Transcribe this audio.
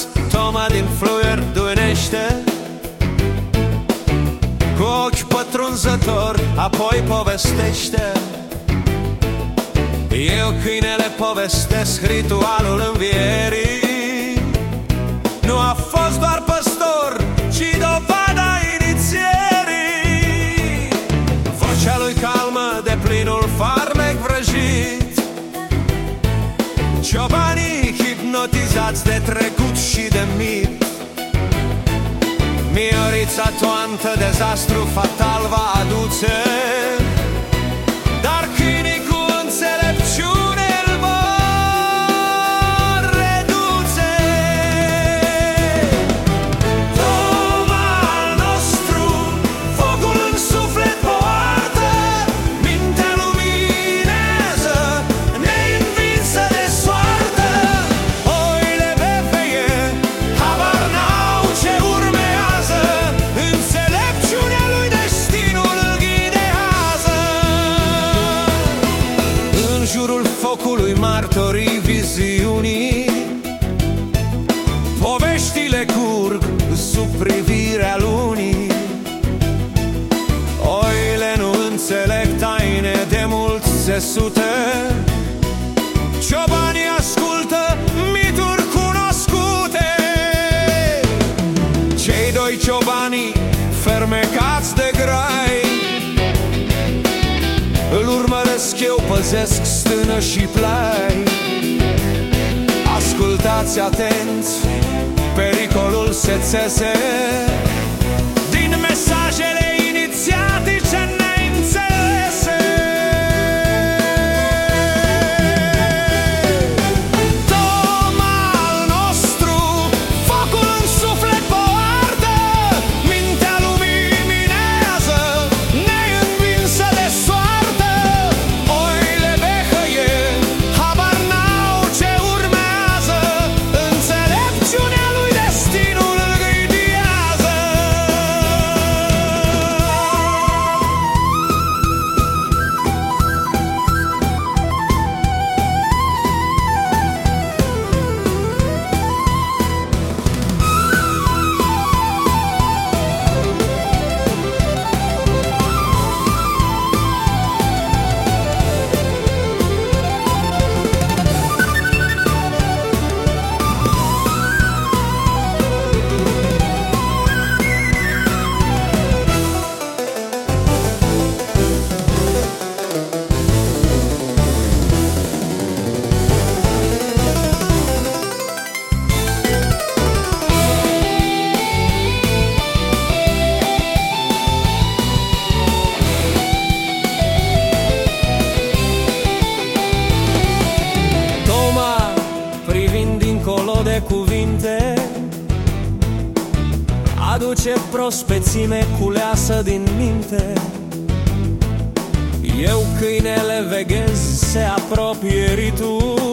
Carpați, Toma din fluier duinește Cu ochi pătrunzător, apoi povestește. Eu câinele povestesc ritualul învierii. Nu a fost doar păstor, ci dovada inițierii. Vocea lui calmă de plinul farmec vrăjit. Ciobanii Miorița toantă, dezastru fatal va aduce mult țesute Ciobanii ascultă mituri cunoscute. Cei doi ciobanii fermecați de grai Îl urmăresc eu, păzesc stână și plai. Ascultați atenți, pericolul se țese. Din mesajele cuvinte. Aduce prospețime culeasă din minte. Eu câinele veghez se apropie ritul